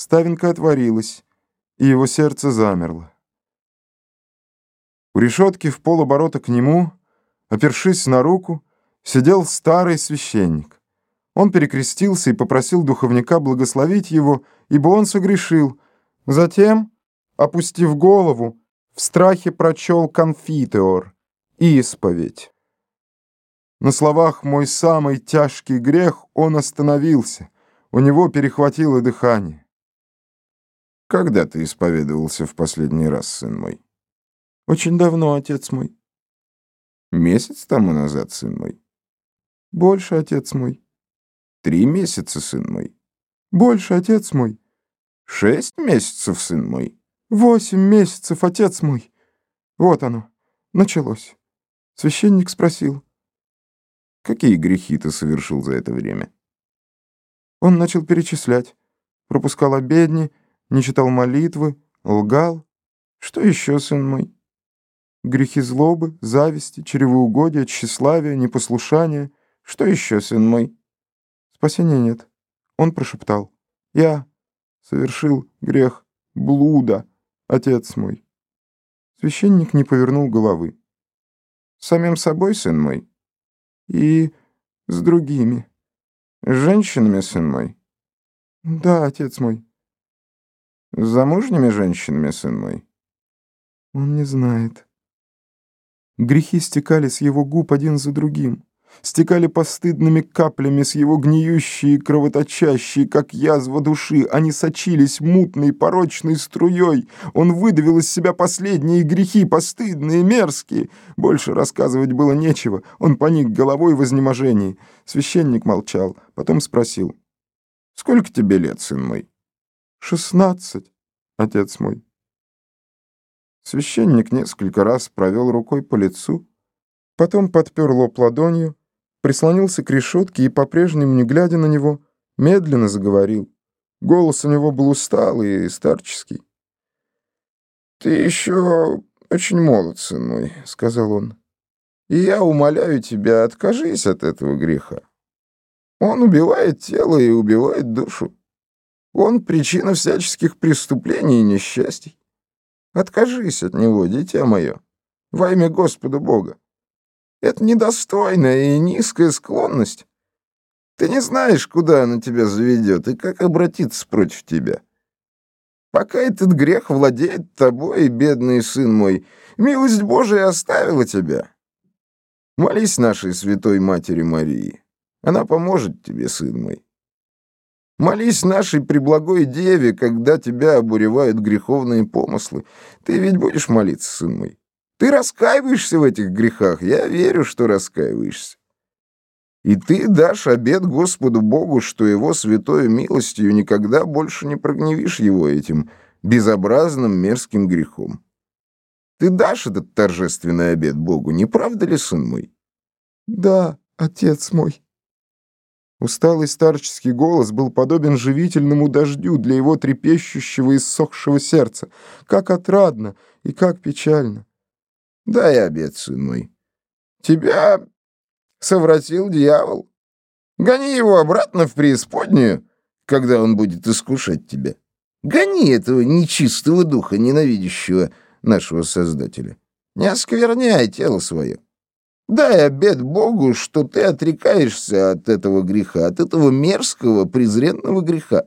Ставинка отворилась, и его сердце замерло. У решетки в полоборота к нему, опершись на руку, сидел старый священник. Он перекрестился и попросил духовника благословить его, ибо он согрешил. Затем, опустив голову, в страхе прочел конфитеор, исповедь. На словах «мой самый тяжкий грех» он остановился. У него перехватило дыхание. Когда ты исповедовался в последний раз, сын мой? Очень давно, отец мой. Месяц тому назад, сын мой? Больше, отец мой. Три месяца, сын мой? Больше, отец мой. Шесть месяцев, сын мой? Восемь месяцев, отец мой. Вот оно, началось. Священник спросил. Какие грехи ты совершил за это время? Он начал перечислять. Пропускал обедни, не читал молитвы, лгал. Что еще, сын мой? Грехи злобы, зависти, чревоугодия, тщеславия, непослушания. Что еще, сын мой? Спасения нет. Он прошептал. Я совершил грех блуда, отец мой. Священник не повернул головы. Самим собой, сын мой? И с другими. С женщинами, сын мой? Да, отец мой. С замужними женщинами, сын мой? Он не знает. Грехи стекали с его губ один за другим. Стекали постыдными каплями с его гниющие, кровоточащие, как язва души. Они сочились мутной, порочной струей. Он выдавил из себя последние грехи, постыдные, мерзкие. Больше рассказывать было нечего. Он поник головой в изнеможении. Священник молчал, потом спросил. «Сколько тебе лет, сын мой?» «Шестнадцать, отец мой». Священник несколько раз провел рукой по лицу, потом подпер лоб ладонью, прислонился к решетке и, по-прежнему не глядя на него, медленно заговорил. Голос у него был усталый и старческий. «Ты еще очень молод, сын мой», — сказал он. «И я умоляю тебя, откажись от этого греха. Он убивает тело и убивает душу. Он причина всяческих преступлений и несчастий. Откажись от него, дитя мое, во имя Господа Бога. Это недостойная и низкая склонность. Ты не знаешь, куда она тебя заведет и как обратиться против тебя. Пока этот грех владеет тобой, бедный сын мой, милость Божия оставила тебя. Молись нашей святой Матери Марии. Она поможет тебе, сын мой. Молись нашей преблагой Деве, когда тебя обуревают греховные помыслы. Ты ведь будешь молиться, сын мой. Ты раскаиваешься в этих грехах, я верю, что раскаиваешься. И ты дашь обет Господу Богу, что его святой милостью никогда больше не прогневишь его этим безобразным мерзким грехом. Ты дашь этот торжественный обет Богу, не правда ли, сын мой? Да, отец мой. Усталый старческий голос был подобен живительному дождю для его трепещущего и ссохшего сердца. Как отрадно и как печально. Дай обед, сын мой. Тебя совратил дьявол. Гони его обратно в преисподнюю, когда он будет искушать тебя. Гони этого нечистого духа, ненавидящего нашего Создателя. Не оскверняй тело свое. Дай обет Богу, что ты отрекаешься от этого греха, от этого мерзкого, презренного греха.